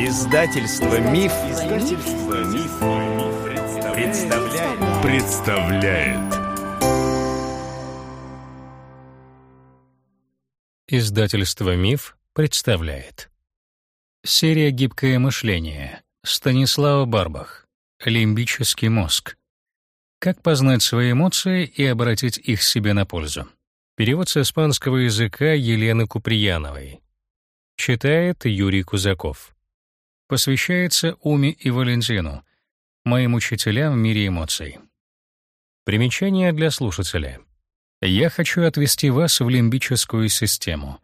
Издательство Миф, Издательство Миф, представляет. представляет. Издательство Миф представляет. Серия «Гибкое мышление». Станислава Барбах. Лимбический мозг. Как познать свои эмоции и обратить их себе на пользу. Перевод с испанского языка Елены Куприяновой. Читает Юрий Кузаков. Посвящается Уме и Валентину, моим учителям в мире эмоций. Примечание для слушателя. Я хочу отвести вас в лимбическую систему,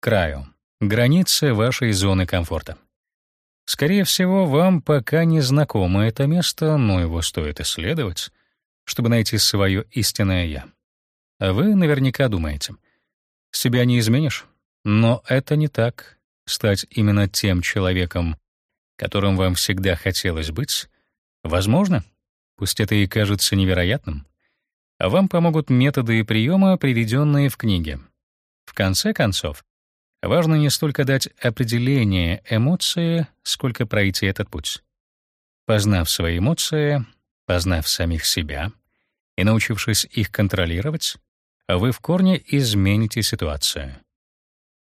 краю, границе вашей зоны комфорта. Скорее всего, вам пока не знакомо это место, но его стоит исследовать, чтобы найти свое истинное «я». Вы наверняка думаете, себя не изменишь, но это не так. Стать именно тем человеком, которым вам всегда хотелось быть, возможно, пусть это и кажется невероятным. А вам помогут методы и приемы, приведенные в книге. В конце концов, важно не столько дать определение эмоции, сколько пройти этот путь. Познав свои эмоции, познав самих себя и научившись их контролировать, вы в корне измените ситуацию.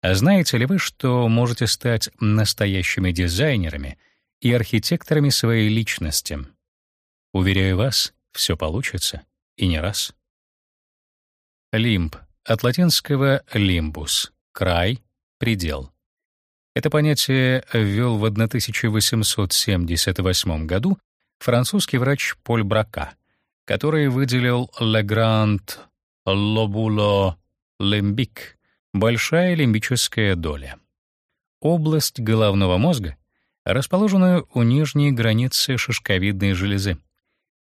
А знаете ли вы, что можете стать настоящими дизайнерами и архитекторами своей личности? Уверяю вас, все получится, и не раз. Лимб от латинского limbus — край, предел. Это понятие ввел в 1878 году французский врач Поль Брака, который выделил «le grand lobulo limbique» Большая лимбическая доля. Область головного мозга, расположенную у нижней границы шишковидной железы.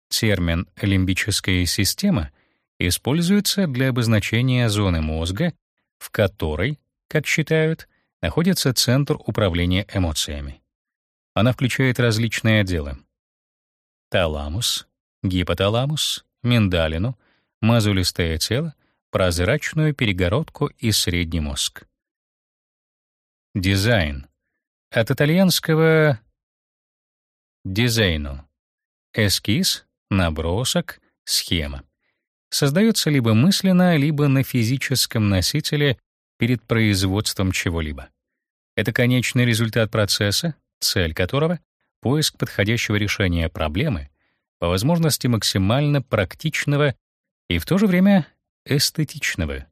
Термин «лимбическая система» используется для обозначения зоны мозга, в которой, как считают, находится центр управления эмоциями. Она включает различные отделы: таламус, гипоталамус, миндалину, мозолистое тело, прозрачную перегородку и средний мозг. Дизайн. От итальянского дизайну. Эскиз, набросок, схема. Создается либо мысленно, либо на физическом носителе перед производством чего-либо. Это конечный результат процесса, цель которого — поиск подходящего решения проблемы, по возможности максимально практичного и в то же время эстетичного.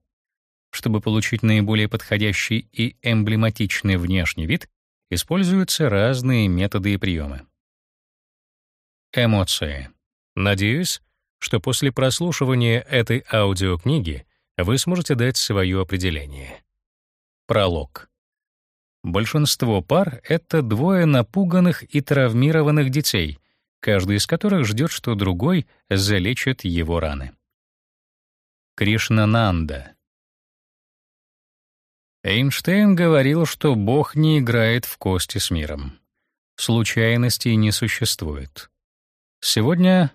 Чтобы получить наиболее подходящий и эмблематичный внешний вид, используются разные методы и приемы. Эмоции. Надеюсь, что после прослушивания этой аудиокниги вы сможете дать свое определение. Пролог. Большинство пар — это двое напуганных и травмированных детей, каждый из которых ждет, что другой залечит его раны. Кришнананда. Эйнштейн говорил, что Бог не играет в кости с миром. Случайностей не существует. Сегодня,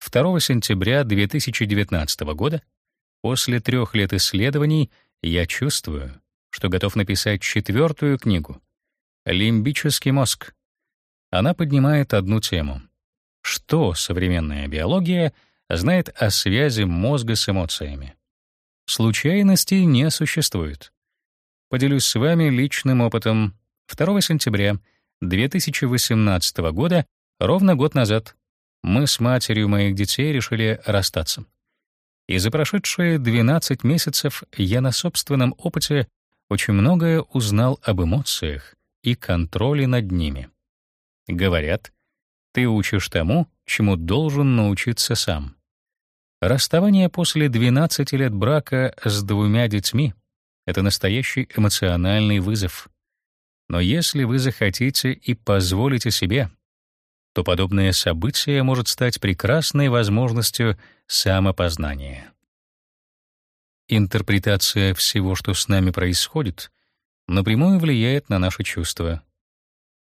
2 сентября 2019 года, после трех лет исследований, я чувствую, что готов написать четвертую книгу «Лимбический мозг». Она поднимает одну тему. Что современная биология — знает о связи мозга с эмоциями. Случайностей не существует. Поделюсь с вами личным опытом. 2 сентября 2018 года, ровно год назад, мы с матерью моих детей решили расстаться. И за прошедшие 12 месяцев я на собственном опыте очень многое узнал об эмоциях и контроле над ними. Говорят, ты учишь тому, чему должен научиться сам. Расставание после 12 лет брака с двумя детьми — это настоящий эмоциональный вызов. Но если вы захотите и позволите себе, то подобное событие может стать прекрасной возможностью самопознания. Интерпретация всего, что с нами происходит, напрямую влияет на наши чувства.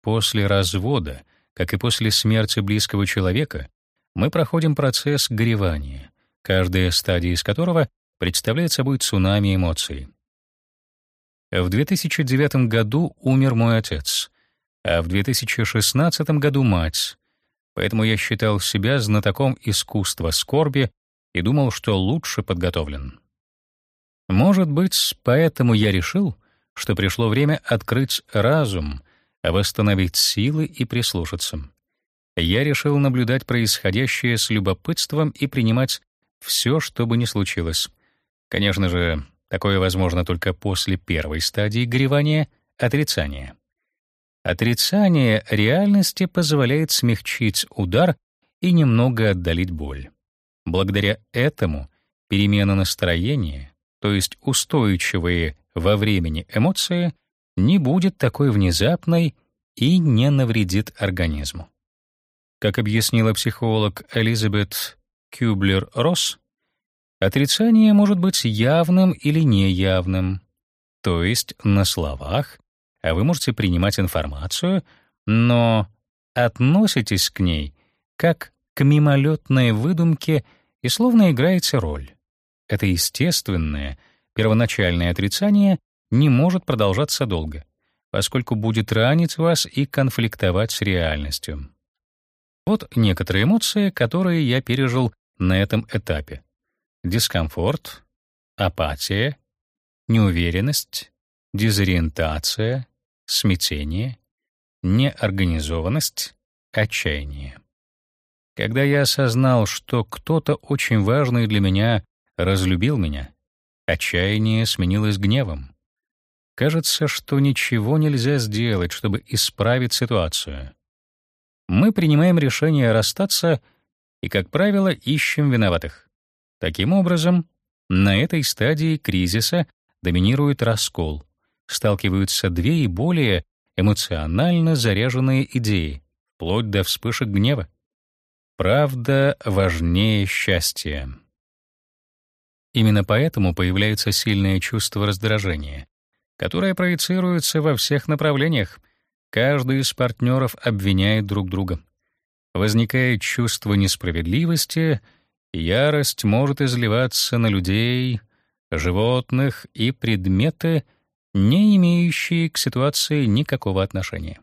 После развода — как и после смерти близкого человека, мы проходим процесс горевания, каждая стадия из которого представляет собой цунами эмоций. В 2009 году умер мой отец. а в 2016 году мать. Поэтому я считал себя знатоком искусства скорби и думал, что лучше подготовлен. Может быть, поэтому я решил, что пришло время открыть разум, восстановить силы и прислушаться. Я решил наблюдать происходящее с любопытством и принимать все, что бы ни случилось. Конечно же, такое возможно только после первой стадии горевания — отрицания. Отрицание реальности позволяет смягчить удар и немного отдалить боль. Благодаря этому перемена настроения, то есть устойчивые во времени эмоции, не будет такой внезапной и не навредит организму. Как объяснила психолог Элизабет Кюблер-Росс, отрицание может быть явным или неявным, то есть на словах, а вы можете принимать информацию, но относитесь к ней как к мимолетной выдумке и словно играете роль. Это естественное, первоначальное отрицание не может продолжаться долго, поскольку будет ранить вас и конфликтовать с реальностью. Вот некоторые эмоции, которые я пережил на этом этапе. Дискомфорт, апатия, неуверенность, дезориентация, смятение, неорганизованность, отчаяние. Когда я осознал, что кто-то очень важный для меня разлюбил меня, отчаяние сменилось гневом. Кажется, что ничего нельзя сделать, чтобы исправить ситуацию. Мы принимаем решение расстаться и, как правило, ищем виноватых. Таким образом, на этой стадии кризиса доминирует раскол. Сталкиваются две и более эмоционально заряженные идеи, вплоть до вспышек гнева. Правда важнее счастья. Именно поэтому появляется сильное чувство раздражения, которое проецируется во всех направлениях. Каждый из партнеров обвиняет друг друга. Возникает чувство несправедливости, ярость может изливаться на людей, животных и предметы, не имеющие к ситуации никакого отношения.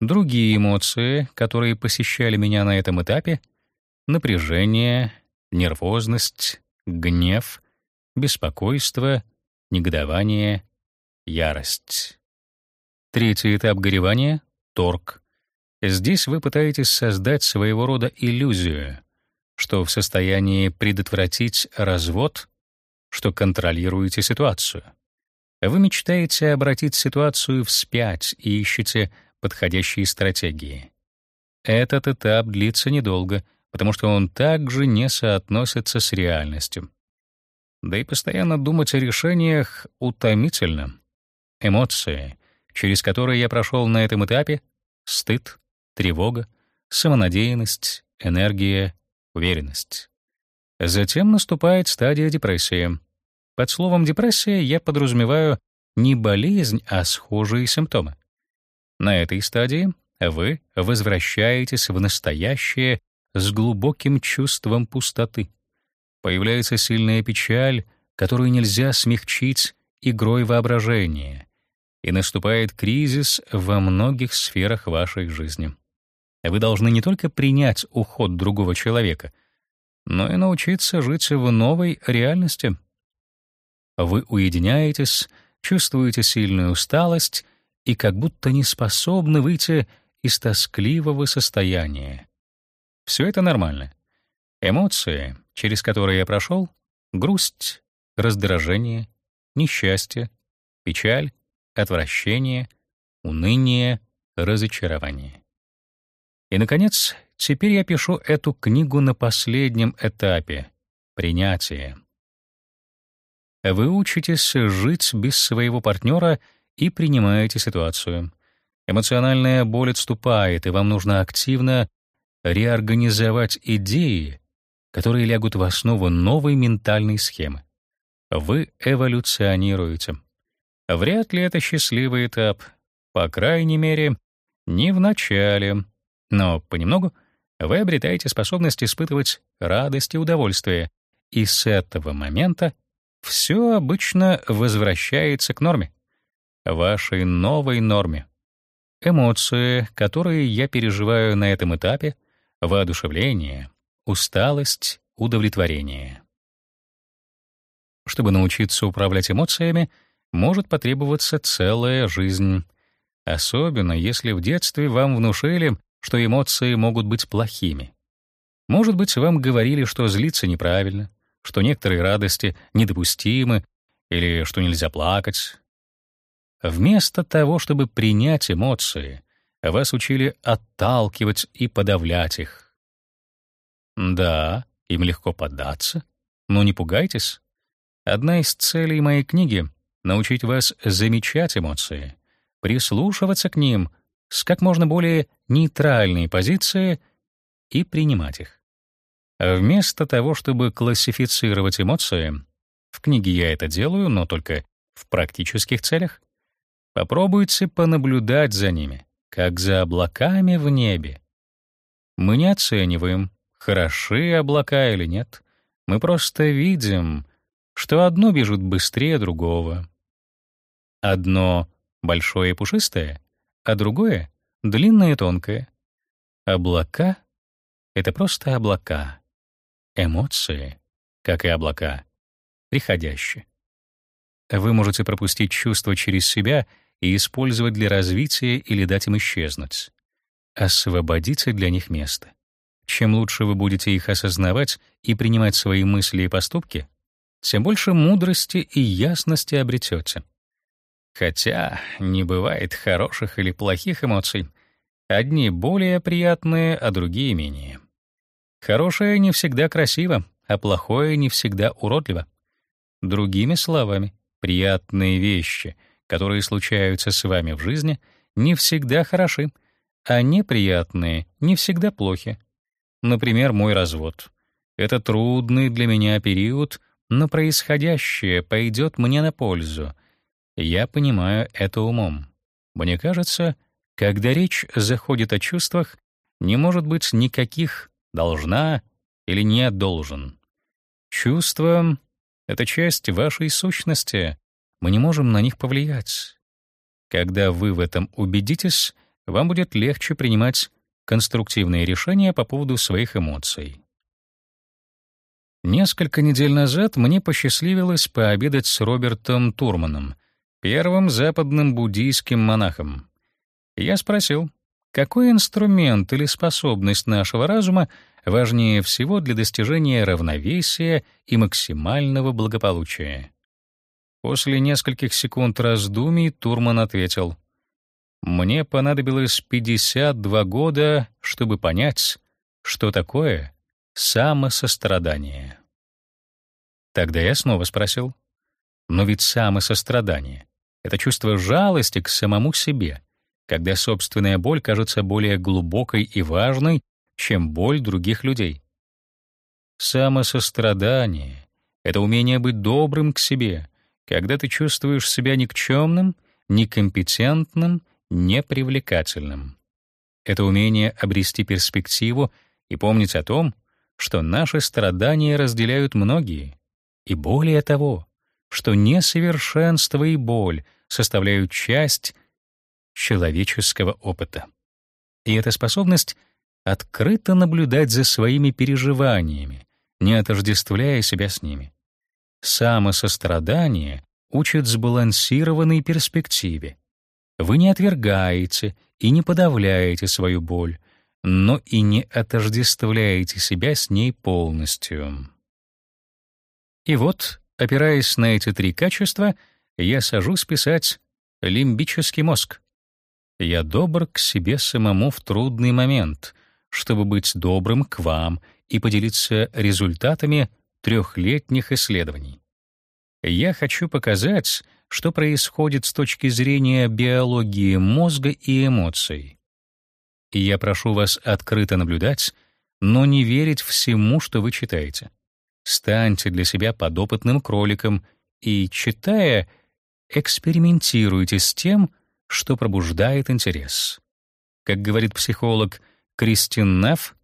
Другие эмоции, которые посещали меня на этом этапе — напряжение, нервозность, гнев, беспокойство, негодование, ярость. Третий этап горевания — торг. Здесь вы пытаетесь создать своего рода иллюзию, что в состоянии предотвратить развод, что контролируете ситуацию. Вы мечтаете обратить ситуацию вспять и ищете подходящие стратегии. Этот этап длится недолго, потому что он также не соотносится с реальностью. Да и постоянно думать о решениях утомительно. Эмоции, через которые я прошел на этом этапе — стыд, тревога, самонадеянность, энергия, уверенность. Затем наступает стадия депрессии. Под словом «депрессия» я подразумеваю не болезнь, а схожие симптомы. На этой стадии вы возвращаетесь в настоящее с глубоким чувством пустоты. Появляется сильная печаль, которую нельзя смягчить игрой воображения, и наступает кризис во многих сферах вашей жизни. Вы должны не только принять уход другого человека, но и научиться жить в новой реальности. Вы уединяетесь, чувствуете сильную усталость и как будто не способны выйти из тоскливого состояния. Все это нормально. Эмоции, через которые я прошел — грусть, раздражение, несчастье, печаль, отвращение, уныние, разочарование. И, наконец, теперь я пишу эту книгу на последнем этапе — принятие. Вы учитесь жить без своего партнера — и принимаете ситуацию. Эмоциональная боль отступает, и вам нужно активно реорганизовать идеи, которые лягут в основу новой ментальной схемы. Вы эволюционируете. Вряд ли это счастливый этап, по крайней мере, не в начале, но понемногу вы обретаете способность испытывать радость и удовольствие, и с этого момента все обычно возвращается к норме вашей новой норме. Эмоции, которые я переживаю на этом этапе — воодушевление, усталость, удовлетворение. Чтобы научиться управлять эмоциями, может потребоваться целая жизнь. Особенно если в детстве вам внушили, что эмоции могут быть плохими. Может быть, вам говорили, что злиться неправильно, что некоторые радости недопустимы или что нельзя плакать. Вместо того, чтобы принять эмоции, вас учили отталкивать и подавлять их. Да, им легко поддаться, но не пугайтесь. Одна из целей моей книги — научить вас замечать эмоции, прислушиваться к ним с как можно более нейтральной позиции и принимать их. Вместо того, чтобы классифицировать эмоции, в книге я это делаю, но только в практических целях, попробуйте понаблюдать за ними, как за облаками в небе. Мы не оцениваем, хороши облака или нет. Мы просто видим, что одно бежит быстрее другого. Одно большое и пушистое, а другое длинное и тонкое. Облака — это просто облака. Эмоции, как и облака, приходящие. Вы можете пропустить чувства через себя и использовать для развития или дать им исчезнуть. Освободите для них место. Чем лучше вы будете их осознавать и принимать свои мысли и поступки, тем больше мудрости и ясности обретете. Хотя не бывает хороших или плохих эмоций. Одни более приятные, а другие менее. Хорошее не всегда красиво, а плохое не всегда уродливо. Другими словами, приятные вещи, которые случаются с вами в жизни, не всегда хороши, а неприятные не всегда плохи. Например, мой развод. Это трудный для меня период, но происходящее пойдет мне на пользу. Я понимаю это умом. Мне кажется, когда речь заходит о чувствах, не может быть никаких «должна» или «не должен». Чувства — это часть вашей сущности, мы не можем на них повлиять. Когда вы в этом убедитесь, вам будет легче принимать конструктивные решения по поводу своих эмоций. Несколько недель назад мне посчастливилось пообедать с Робертом Турманом, первым западным буддийским монахом. Я спросил, какой инструмент или способность нашего разума важнее всего для достижения равновесия и максимального благополучия. После нескольких секунд раздумий Турман ответил: "Мне понадобилось 52 года, чтобы понять, что такое самосострадание". Тогда я снова спросил: "Но ведь самосострадание это чувство жалости к самому себе, когда собственная боль кажется более глубокой и важной, чем боль других людей. Самосострадание — это умение быть добрым к себе, когда ты чувствуешь себя никчемным, некомпетентным, непривлекательным. Это умение обрести перспективу и помнить о том, что наши страдания разделяют многие, и более того, что несовершенство и боль составляют часть человеческого опыта. И эта способность открыто наблюдать за своими переживаниями, не отождествляя себя с ними. Самосострадание учит сбалансированной перспективе. Вы не отвергаете и не подавляете свою боль, но и не отождествляете себя с ней полностью. И вот, опираясь на эти три качества, я сажусь писать «Лимбический мозг». Я добр к себе самому в трудный момент, чтобы быть добрым к вам и поделиться результатами трехлетних исследований. Я хочу показать, что происходит с точки зрения биологии мозга и эмоций. И я прошу вас открыто наблюдать, но не верить всему, что вы читаете. Станьте для себя подопытным кроликом и, читая, экспериментируйте с тем, что пробуждает интерес. Как говорит психолог Кристин Неф,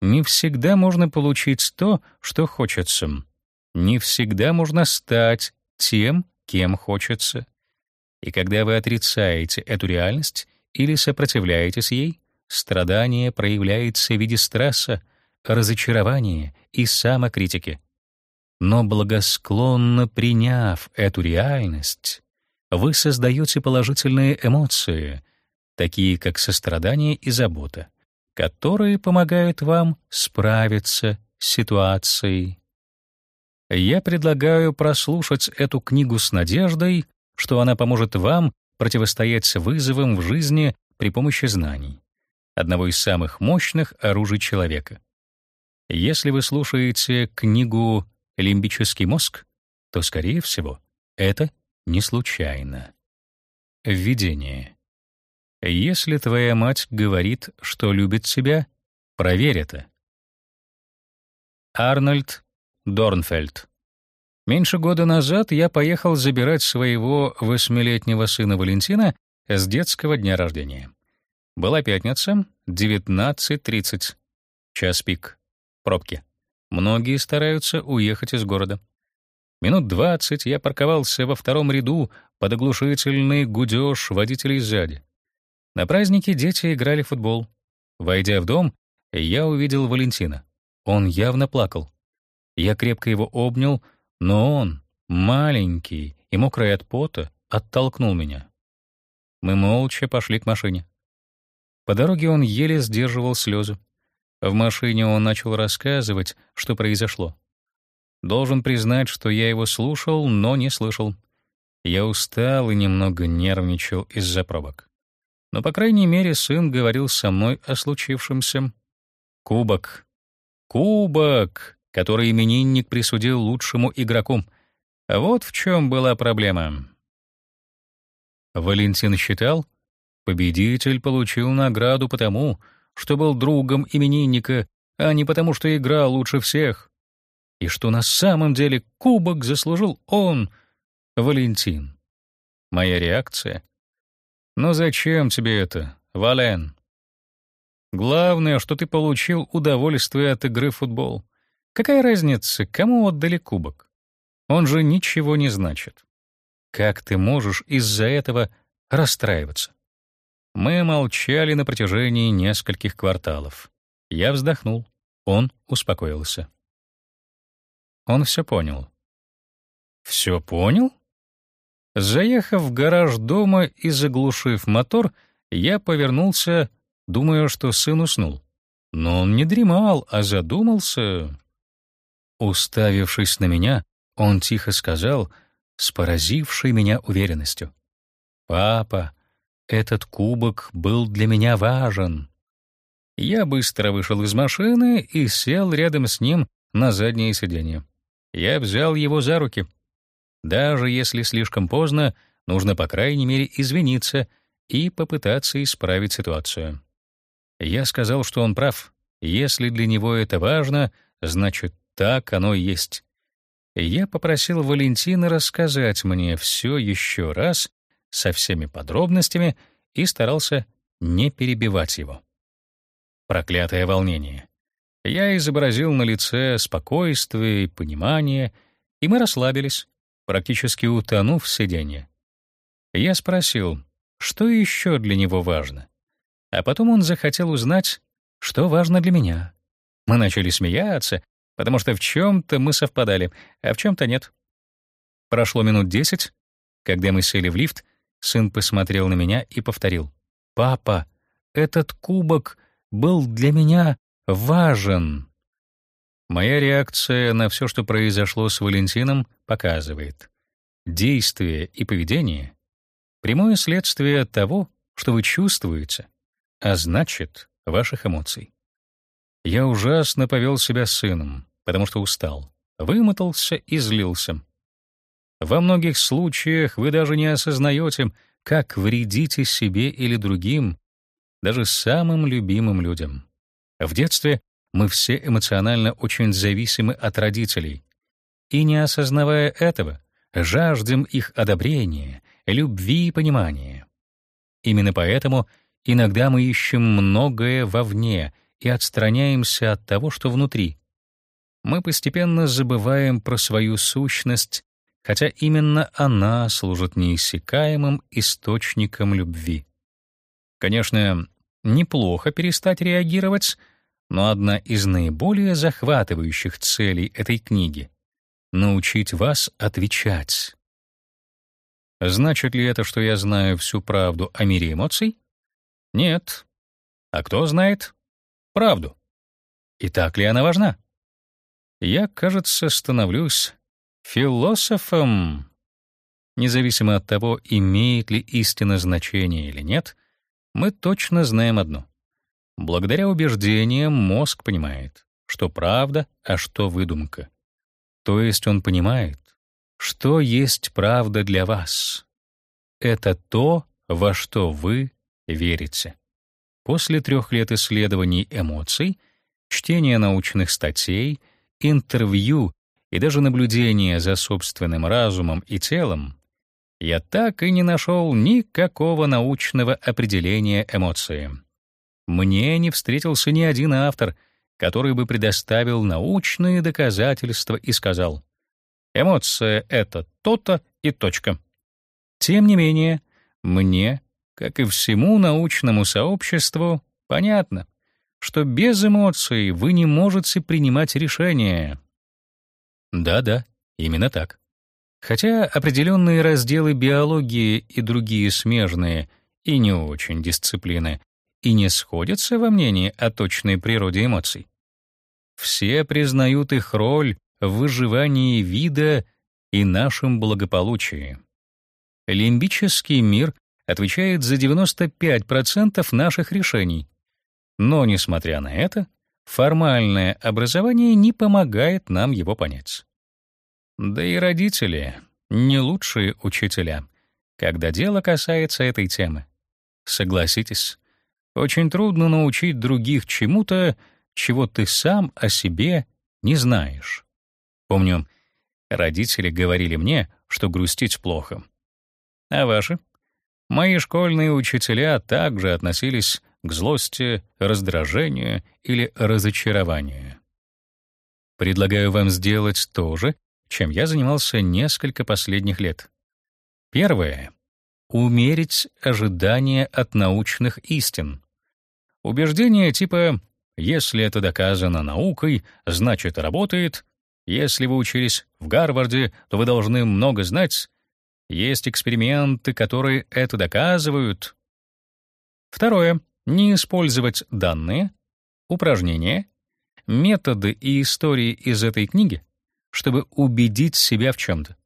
не всегда можно получить то, что хочется. Не всегда можно стать тем, кем хочется. И когда вы отрицаете эту реальность или сопротивляетесь ей, страдание проявляется в виде стресса, разочарования и самокритики. Но благосклонно приняв эту реальность, вы создаете положительные эмоции, такие как сострадание и забота, которые помогают вам справиться с ситуацией. Я предлагаю прослушать эту книгу с надеждой, что она поможет вам противостоять вызовам в жизни при помощи знаний, одного из самых мощных оружий человека. Если вы слушаете книгу «Лимбический мозг», то, скорее всего, это не случайно. Введение. Если твоя мать говорит, что любит тебя, проверь это. Арнольд Дорнфельд. Меньше года назад я поехал забирать своего восьмилетнего сына Валентина с детского дня рождения. Была пятница, 19.30. Час пик. Пробки. Многие стараются уехать из города. Минут двадцать я парковался во втором ряду под оглушительный гудеж водителей сзади. На празднике дети играли в футбол. Войдя в дом, я увидел Валентина. Он явно плакал. Я крепко его обнял, но он, маленький и мокрый от пота, оттолкнул меня. Мы молча пошли к машине. По дороге он еле сдерживал слезы. В машине он начал рассказывать, что произошло. Должен признать, что я его слушал, но не слышал. Я устал и немного нервничал из-за пробок. Но, по крайней мере, сын говорил со мной о случившемся. Кубок. Кубок, который именинник присудил лучшему игроку. Вот в чем была проблема. Валентин считал, победитель получил награду потому, что был другом именинника, а не потому, что играл лучше всех. И что на самом деле кубок заслужил он, Валентин. Моя реакция но зачем тебе это, Вален? Главное, что ты получил удовольствие от игры в футбол. Какая разница, кому отдали кубок? Он же ничего не значит. Как ты можешь из-за этого расстраиваться? Мы молчали на протяжении нескольких кварталов. Я вздохнул. Он успокоился. Он все понял. Все понял? Заехав в гараж дома и заглушив мотор, я повернулся, думая, что сын уснул. Но он не дремал, а задумался. Уставившись на меня, он тихо сказал, с поразившей меня уверенностью: "Папа, этот кубок был для меня важен". Я быстро вышел из машины и сел рядом с ним на заднее сиденье. Я взял его за руки. Даже если слишком поздно, нужно, по крайней мере, извиниться и попытаться исправить ситуацию. Я сказал, что он прав. Если для него это важно, значит, так оно и есть. Я попросил Валентина рассказать мне все еще раз со всеми подробностями и старался не перебивать его. Проклятое волнение. Я изобразил на лице спокойствие и понимание, и мы расслабились практически утонув в сиденье. Я спросил, что еще для него важно. А потом он захотел узнать, что важно для меня. Мы начали смеяться, потому что в чем-то мы совпадали, а в чем-то нет. Прошло минут десять. Когда мы сели в лифт, сын посмотрел на меня и повторил. «Папа, этот кубок был для меня важен». Моя реакция на все, что произошло с Валентином, показывает. Действие и поведение — прямое следствие того, что вы чувствуете, а значит, ваших эмоций. Я ужасно повел себя с сыном, потому что устал, вымотался и злился. Во многих случаях вы даже не осознаете, как вредите себе или другим, даже самым любимым людям. В детстве мы все эмоционально очень зависимы от родителей. И не осознавая этого, жаждем их одобрения, любви и понимания. Именно поэтому иногда мы ищем многое вовне и отстраняемся от того, что внутри. Мы постепенно забываем про свою сущность, хотя именно она служит неиссякаемым источником любви. Конечно, неплохо перестать реагировать, но одна из наиболее захватывающих целей этой книги — научить вас отвечать. Значит ли это, что я знаю всю правду о мире эмоций? Нет. А кто знает правду? И так ли она важна? Я, кажется, становлюсь философом. Независимо от того, имеет ли истина значение или нет, мы точно знаем одно. Благодаря убеждениям мозг понимает, что правда, а что выдумка. То есть он понимает, что есть правда для вас. Это то, во что вы верите. После трех лет исследований эмоций, чтения научных статей, интервью и даже наблюдения за собственным разумом и телом, я так и не нашел никакого научного определения эмоции. Мне не встретился ни один автор, который бы предоставил научные доказательства и сказал: эмоция это то-то и точка. Тем не менее, мне, как и всему научному сообществу, понятно, что без эмоций вы не можете принимать решения. Да-да, именно так. Хотя определенные разделы биологии и другие смежные и не очень дисциплины и не сходятся во мнении о точной природе эмоций. Все признают их роль в выживании вида и нашем благополучии. Лимбический мир отвечает за 95% наших решений. Но, несмотря на это, формальное образование не помогает нам его понять. Да и родители — не лучшие учителя, когда дело касается этой темы. Согласитесь, очень трудно научить других чему-то, чего ты сам о себе не знаешь. Помню, родители говорили мне, что грустить плохо. А ваши? Мои школьные учителя также относились к злости, раздражению или разочарованию. Предлагаю вам сделать то же, чем я занимался несколько последних лет. Первое — умерить ожидания от научных истин. Убеждения типа «если это доказано наукой, значит работает», «если вы учились в Гарварде, то вы должны много знать», «есть эксперименты, которые это доказывают». Второе — не использовать данные, упражнения, методы и истории из этой книги, чтобы убедить себя в чем-то.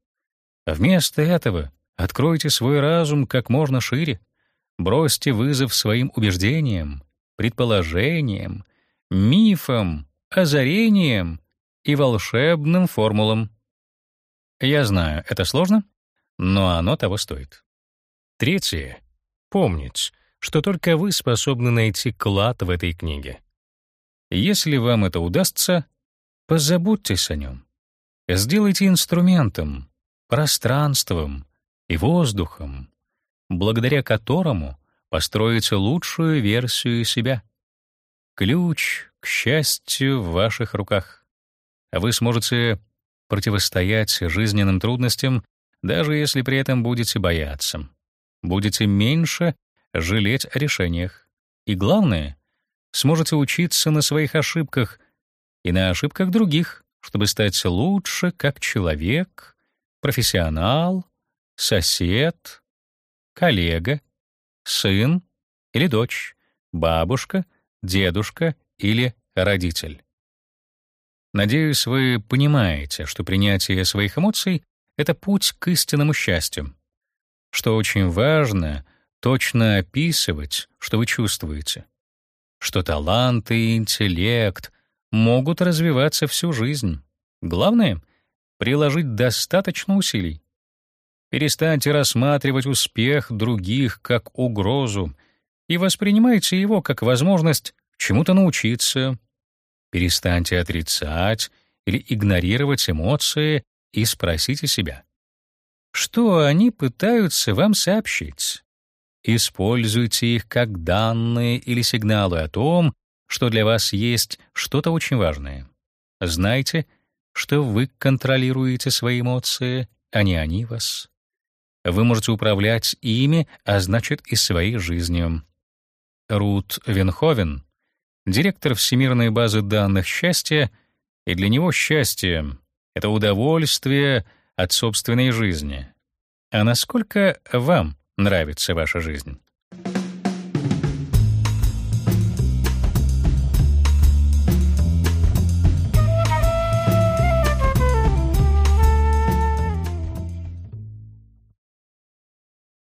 Вместо этого откройте свой разум как можно шире, бросьте вызов своим убеждениям, предположениям, мифам, озарениям и волшебным формулам. Я знаю, это сложно, но оно того стоит. Третье. Помнить, что только вы способны найти клад в этой книге. Если вам это удастся, позаботьтесь о нем. Сделайте инструментом, пространством и воздухом, благодаря которому построите лучшую версию себя. Ключ к счастью в ваших руках. Вы сможете противостоять жизненным трудностям, даже если при этом будете бояться. Будете меньше жалеть о решениях. И главное, сможете учиться на своих ошибках и на ошибках других чтобы стать лучше как человек, профессионал, сосед, коллега, сын или дочь, бабушка, дедушка или родитель. Надеюсь, вы понимаете, что принятие своих эмоций — это путь к истинному счастью, что очень важно точно описывать, что вы чувствуете, что талант и интеллект могут развиваться всю жизнь. Главное — приложить достаточно усилий. Перестаньте рассматривать успех других как угрозу и воспринимайте его как возможность чему-то научиться. Перестаньте отрицать или игнорировать эмоции и спросите себя, что они пытаются вам сообщить. Используйте их как данные или сигналы о том, что для вас есть что-то очень важное. Знайте, что вы контролируете свои эмоции, а не они вас. Вы можете управлять ими, а значит и своей жизнью. Рут Винховен, директор Всемирной базы данных счастья, и для него счастье — это удовольствие от собственной жизни. А насколько вам нравится ваша жизнь?